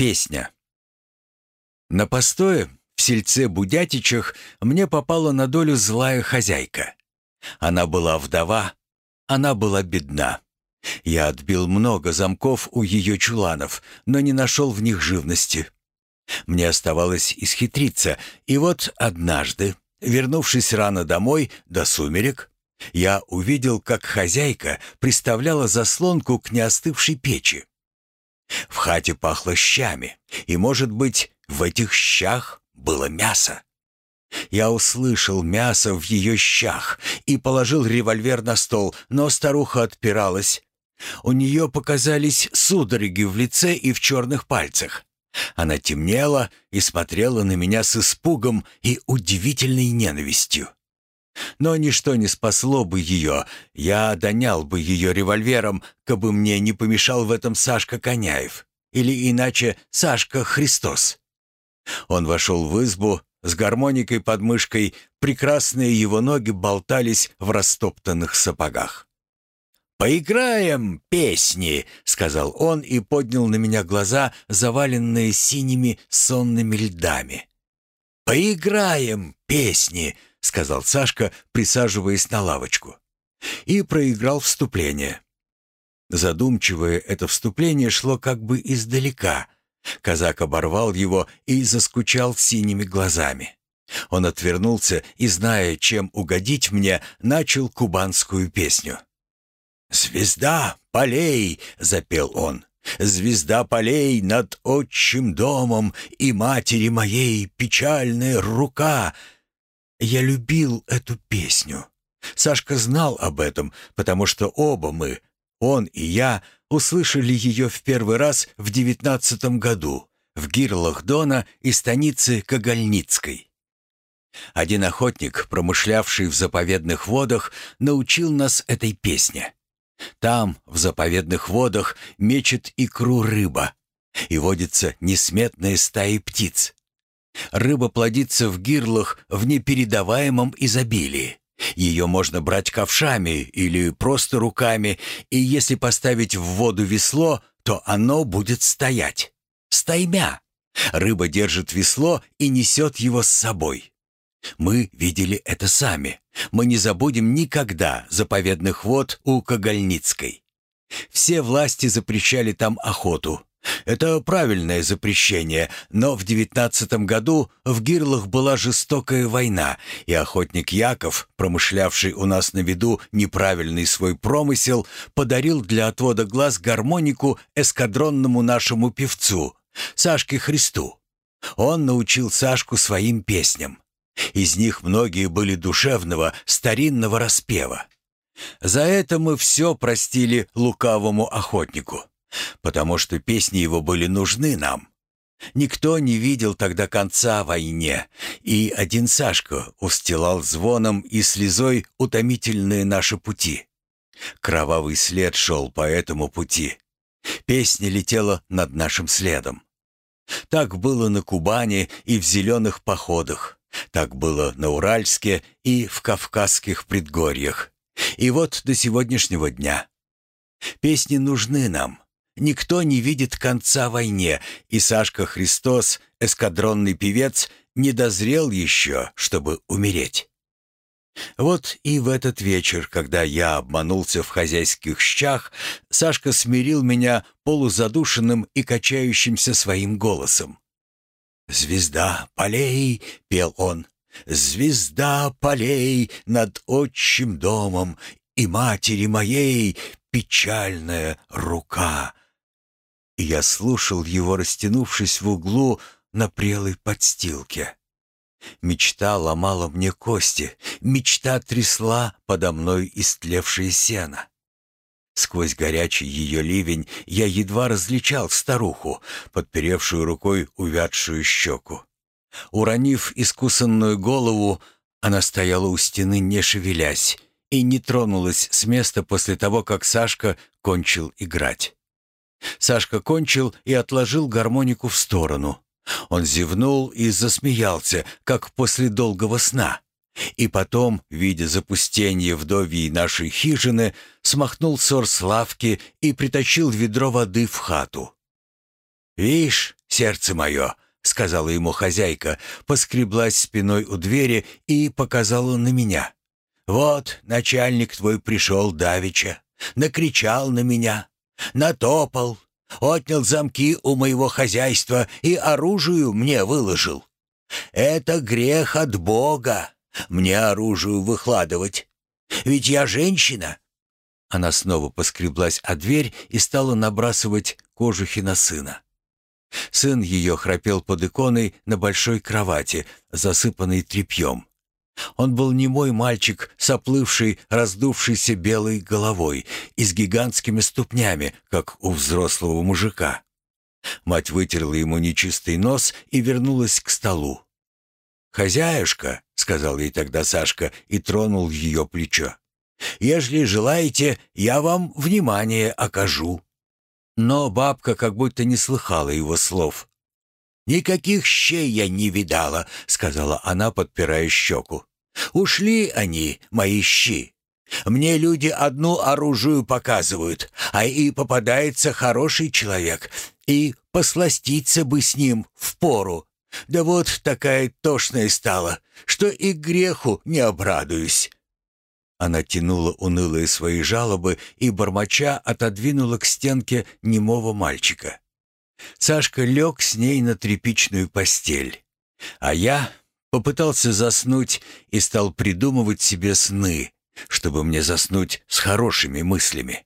Песня. На постое в сельце Будятичах мне попала на долю злая хозяйка. Она была вдова, она была бедна. Я отбил много замков у ее чуланов, но не нашел в них живности. Мне оставалось исхитриться, и вот однажды, вернувшись рано домой, до сумерек, я увидел, как хозяйка приставляла заслонку к неостывшей печи. В хате пахло щами, и, может быть, в этих щах было мясо. Я услышал мясо в ее щах и положил револьвер на стол, но старуха отпиралась. У нее показались судороги в лице и в черных пальцах. Она темнела и смотрела на меня с испугом и удивительной ненавистью. Но ничто не спасло бы ее. Я донял бы ее револьвером, кабы мне не помешал в этом Сашка Коняев. Или иначе Сашка Христос. Он вошел в избу с гармоникой под мышкой, прекрасные его ноги болтались в растоптанных сапогах. «Поиграем песни», — сказал он и поднял на меня глаза, заваленные синими сонными льдами. «Поиграем песни», — сказал Сашка, присаживаясь на лавочку. И проиграл вступление. Задумчивое это вступление шло как бы издалека. Казак оборвал его и заскучал синими глазами. Он отвернулся и, зная, чем угодить мне, начал кубанскую песню. «Звезда полей!» — запел он. «Звезда полей над отчим домом и матери моей печальная рука!» Я любил эту песню. Сашка знал об этом, потому что оба мы, он и я, услышали ее в первый раз в девятнадцатом году в гирлах Дона и станице Когольницкой. Один охотник, промышлявший в заповедных водах, научил нас этой песне. Там, в заповедных водах, мечет икру рыба, и водится несметные стаи птиц. Рыба плодится в гирлах в непередаваемом изобилии. Ее можно брать ковшами или просто руками, и если поставить в воду весло, то оно будет стоять. Стаймя. Рыба держит весло и несет его с собой. Мы видели это сами. Мы не забудем никогда заповедных вод у Когольницкой. Все власти запрещали там охоту, это правильное запрещение, но в девятнадцатом году в Гирлах была жестокая война, и охотник Яков, промышлявший у нас на виду неправильный свой промысел, подарил для отвода глаз гармонику эскадронному нашему певцу, Сашке Христу. Он научил Сашку своим песням. Из них многие были душевного, старинного распева. За это мы все простили лукавому охотнику потому что песни его были нужны нам. Никто не видел тогда конца войне, и один Сашка устилал звоном и слезой утомительные наши пути. Кровавый след шел по этому пути. Песня летела над нашим следом. Так было на Кубани и в зеленых походах. Так было на Уральске и в Кавказских предгорьях. И вот до сегодняшнего дня. Песни нужны нам. Никто не видит конца войне, и Сашка Христос, эскадронный певец, не дозрел еще, чтобы умереть. Вот и в этот вечер, когда я обманулся в хозяйских щах, Сашка смирил меня полузадушенным и качающимся своим голосом. «Звезда полей!» — пел он. «Звезда полей над отчим домом и матери моей печальная рука!» И я слушал его, растянувшись в углу на прелой подстилке. Мечта ломала мне кости, мечта трясла подо мной истлевшее сено. Сквозь горячий ее ливень я едва различал старуху, подперевшую рукой увядшую щеку. Уронив искусанную голову, она стояла у стены, не шевелясь, и не тронулась с места после того, как Сашка кончил играть. Сашка кончил и отложил гармонику в сторону. Он зевнул и засмеялся, как после долгого сна. И потом, видя запустение вдовьей нашей хижины, смахнул ссор с лавки и притащил ведро воды в хату. «Вишь, сердце мое», — сказала ему хозяйка, поскреблась спиной у двери и показала на меня. «Вот начальник твой пришел давеча, накричал на меня, натопал, отнял замки у моего хозяйства и оружию мне выложил. Это грех от Бога, мне оружию выкладывать. Ведь я женщина». Она снова поскреблась о дверь и стала набрасывать кожухи на сына. Сын ее храпел под иконой на большой кровати, засыпанной тряпьем. Он был немой мальчик с оплывшей, раздувшейся белой головой и с гигантскими ступнями, как у взрослого мужика. Мать вытерла ему нечистый нос и вернулась к столу. «Хозяюшка», — сказал ей тогда Сашка и тронул ее плечо, — «ежели желаете, я вам внимание окажу». Но бабка как будто не слыхала его слов. «Никаких щей я не видала», — сказала она, подпирая щеку. «Ушли они, мои щи. Мне люди одну оружию показывают, а и попадается хороший человек, и посластиться бы с ним в пору. Да вот такая тошная стала, что и греху не обрадуюсь». Она тянула унылые свои жалобы и, бормоча, отодвинула к стенке немого мальчика. Сашка лег с ней на тряпичную постель. А я попытался заснуть и стал придумывать себе сны, чтобы мне заснуть с хорошими мыслями.